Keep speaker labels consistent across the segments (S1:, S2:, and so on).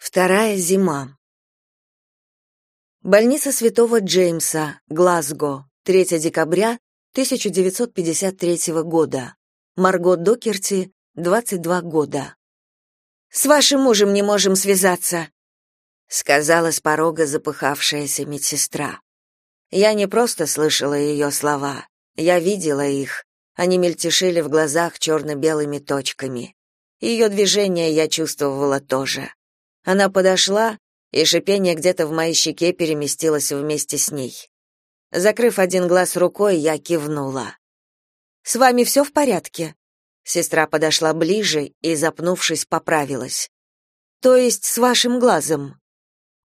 S1: Вторая зима. Больница Святого Джеймса, Глазго, 3 декабря 1953 года. Марго Докерти, 22 года. «С вашим мужем не можем связаться», — сказала с порога запыхавшаяся медсестра. Я не просто слышала ее слова, я видела их. Они мельтешили в глазах черно-белыми точками. Ее движения я чувствовала тоже. Она подошла, и шипение где-то в моей щеке переместилось вместе с ней. Закрыв один глаз рукой, я кивнула. «С вами все в порядке?» Сестра подошла ближе и, запнувшись, поправилась. «То есть с вашим глазом?»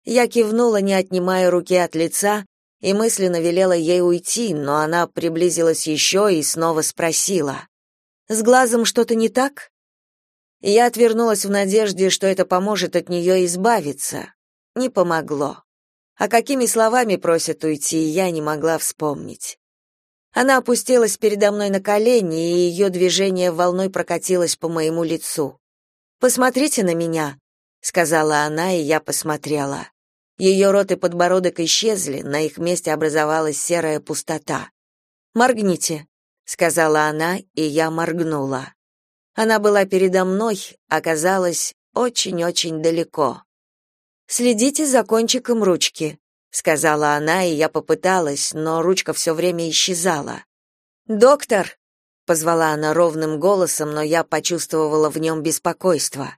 S1: Я кивнула, не отнимая руки от лица, и мысленно велела ей уйти, но она приблизилась еще и снова спросила. «С глазом что-то не так?» Я отвернулась в надежде, что это поможет от нее избавиться. Не помогло. А какими словами просят уйти, я не могла вспомнить. Она опустилась передо мной на колени, и ее движение волной прокатилось по моему лицу. «Посмотрите на меня», — сказала она, и я посмотрела. Ее рот и подбородок исчезли, на их месте образовалась серая пустота. «Моргните», — сказала она, и я моргнула. Она была передо мной, оказалась очень-очень далеко. «Следите за кончиком ручки», — сказала она, и я попыталась, но ручка все время исчезала. «Доктор!» — позвала она ровным голосом, но я почувствовала в нем беспокойство.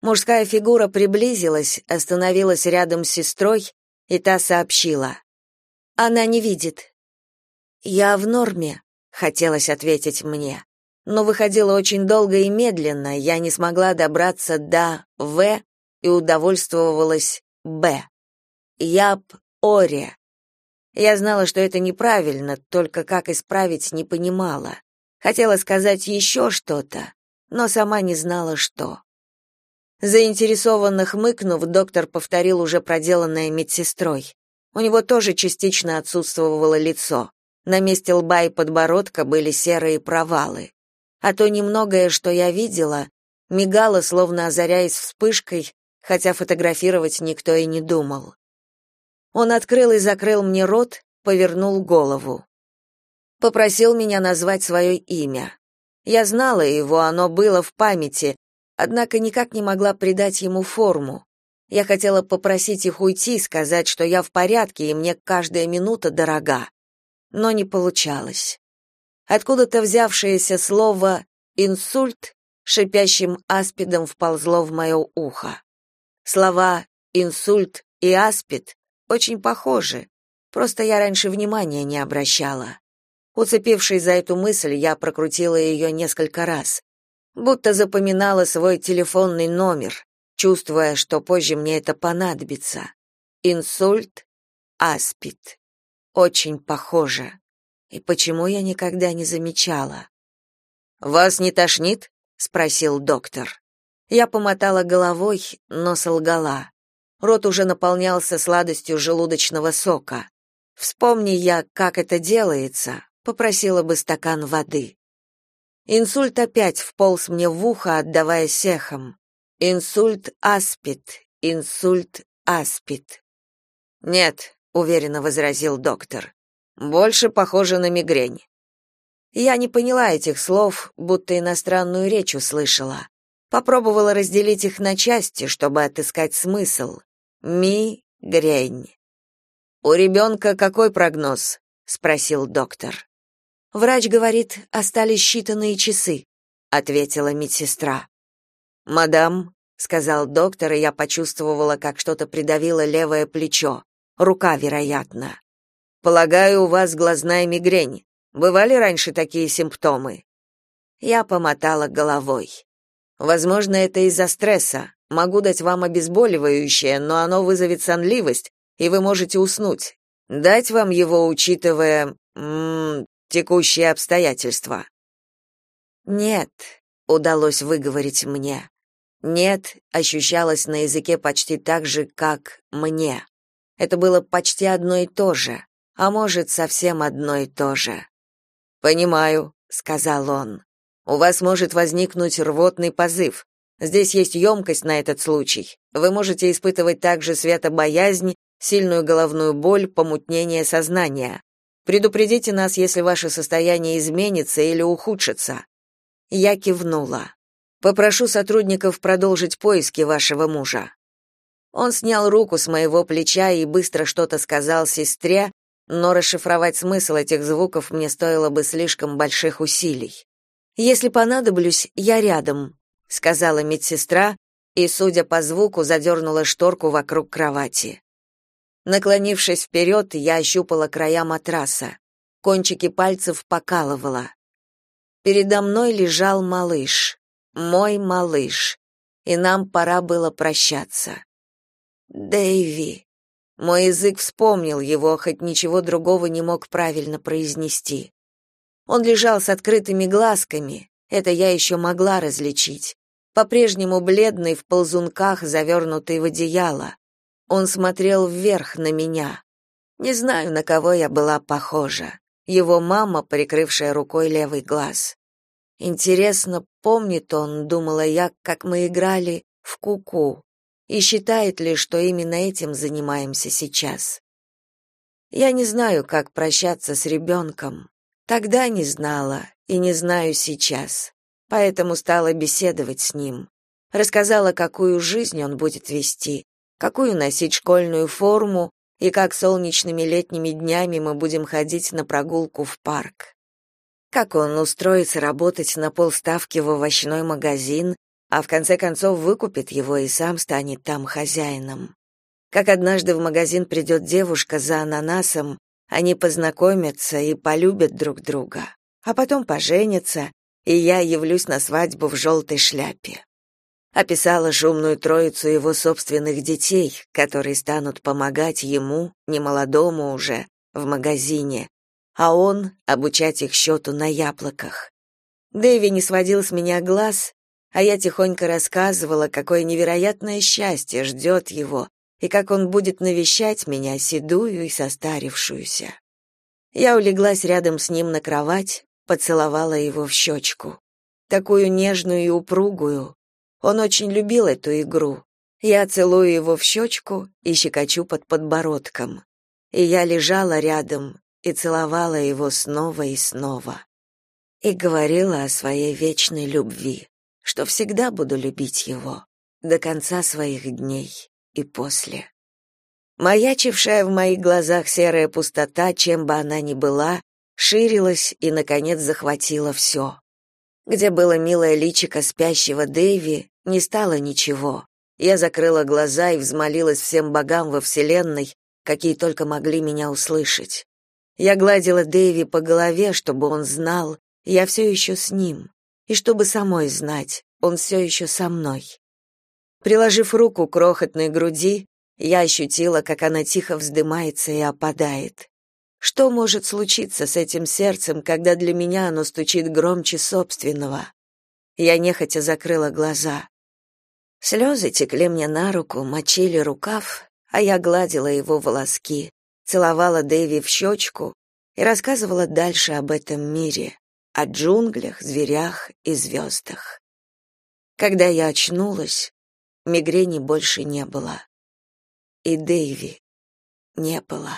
S1: Мужская фигура приблизилась, остановилась рядом с сестрой, и та сообщила. «Она не видит». «Я в норме», — хотелось ответить мне но выходило очень долго и медленно, я не смогла добраться до «В» и удовольствовалась «Б». Яб Оре. Я знала, что это неправильно, только как исправить не понимала. Хотела сказать еще что-то, но сама не знала, что. Заинтересованно хмыкнув, доктор повторил уже проделанное медсестрой. У него тоже частично отсутствовало лицо. На месте лба и подбородка были серые провалы а то немногое, что я видела, мигало, словно озаряясь вспышкой, хотя фотографировать никто и не думал. Он открыл и закрыл мне рот, повернул голову. Попросил меня назвать свое имя. Я знала его, оно было в памяти, однако никак не могла придать ему форму. Я хотела попросить их уйти, сказать, что я в порядке и мне каждая минута дорога. Но не получалось. Откуда-то взявшееся слово «инсульт» шипящим аспидом вползло в мое ухо. Слова «инсульт» и «аспид» очень похожи, просто я раньше внимания не обращала. Уцепившись за эту мысль, я прокрутила ее несколько раз, будто запоминала свой телефонный номер, чувствуя, что позже мне это понадобится. Инсульт, аспид. Очень похоже. И почему я никогда не замечала? Вас не тошнит? спросил доктор. Я помотала головой, но солгала. Рот уже наполнялся сладостью желудочного сока. Вспомни я, как это делается, попросила бы стакан воды. Инсульт опять вполз мне в ухо, отдавая сехом. Инсульт аспид, инсульт аспид. Нет, уверенно возразил доктор. Больше похоже на мигрень. Я не поняла этих слов, будто иностранную речь услышала. Попробовала разделить их на части, чтобы отыскать смысл. Ми-грень. У ребенка какой прогноз? спросил доктор. Врач говорит, остались считанные часы, ответила медсестра. Мадам, сказал доктор, и я почувствовала, как что-то придавило левое плечо. Рука, вероятно. Полагаю, у вас глазная мигрень. Бывали раньше такие симптомы? Я помотала головой. Возможно, это из-за стресса. Могу дать вам обезболивающее, но оно вызовет сонливость, и вы можете уснуть. Дать вам его, учитывая м текущие обстоятельства. Нет, удалось выговорить мне. Нет ощущалось на языке почти так же, как мне. Это было почти одно и то же а может, совсем одно и то же. Понимаю, сказал он. У вас может возникнуть рвотный позыв. Здесь есть емкость на этот случай. Вы можете испытывать также светобоязнь, сильную головную боль, помутнение сознания. Предупредите нас, если ваше состояние изменится или ухудшится. Я кивнула. Попрошу сотрудников продолжить поиски вашего мужа. Он снял руку с моего плеча и быстро что-то сказал сестре, но расшифровать смысл этих звуков мне стоило бы слишком больших усилий. Если понадоблюсь, я рядом, сказала медсестра и, судя по звуку, задернула шторку вокруг кровати. Наклонившись вперед, я ощупала края матраса. Кончики пальцев покалывало. Передо мной лежал малыш, мой малыш, и нам пора было прощаться. Дэйви. Мой язык вспомнил его, хоть ничего другого не мог правильно произнести. Он лежал с открытыми глазками, это я еще могла различить по-прежнему бледный в ползунках, завернутый в одеяло. Он смотрел вверх на меня. Не знаю, на кого я была похожа. Его мама, прикрывшая рукой левый глаз. Интересно, помнит он, думала я, как мы играли в куку, -ку, и считает ли, что именно этим занимаемся сейчас. Я не знаю, как прощаться с ребенком. Тогда не знала и не знаю сейчас поэтому стала беседовать с ним. Рассказала, какую жизнь он будет вести, какую носить школьную форму и как солнечными летними днями мы будем ходить на прогулку в парк. Как он устроится работать на полставки в овощной магазин, а в конце концов выкупит его и сам станет там хозяином. Как однажды в магазин придет девушка за ананасом, они познакомятся и полюбят друг друга, а потом поженятся и я явлюсь на свадьбу в желтой шляпе. Описала шумную троицу его собственных детей, которые станут помогать ему, немолодому уже, в магазине, а он обучать их счету на яблоках. Дэви не сводил с меня глаз, а я тихонько рассказывала, какое невероятное счастье ждет его и как он будет навещать меня, седую и состарившуюся. Я улеглась рядом с ним на кровать, поцеловала его в щечку. Такую нежную и упругую. Он очень любил эту игру. Я целую его в щечку и щекочу под подбородком. И я лежала рядом и целовала его снова и снова. И говорила о своей вечной любви, что всегда буду любить его до конца своих дней и после. Маячившая в моих глазах серая пустота, чем бы она ни была, ширилась и, наконец, захватила все. Где было милое личико спящего Дэви, не стало ничего. Я закрыла глаза и взмолилась всем богам во вселенной, какие только могли меня услышать. Я гладила Дэви по голове, чтобы он знал, я все еще с ним, и чтобы самой знать, он все еще со мной. Приложив руку к крохотной груди, я ощутила, как она тихо вздымается и опадает. Что может случиться с этим сердцем, когда для меня оно стучит громче собственного? Я нехотя закрыла глаза. Слезы текли мне на руку, мочили рукав, а я гладила его волоски, целовала Дэви в щечку и рассказывала дальше об этом мире, о джунглях, зверях и звездах. Когда я очнулась, мигрени больше не было. И Дэви не было.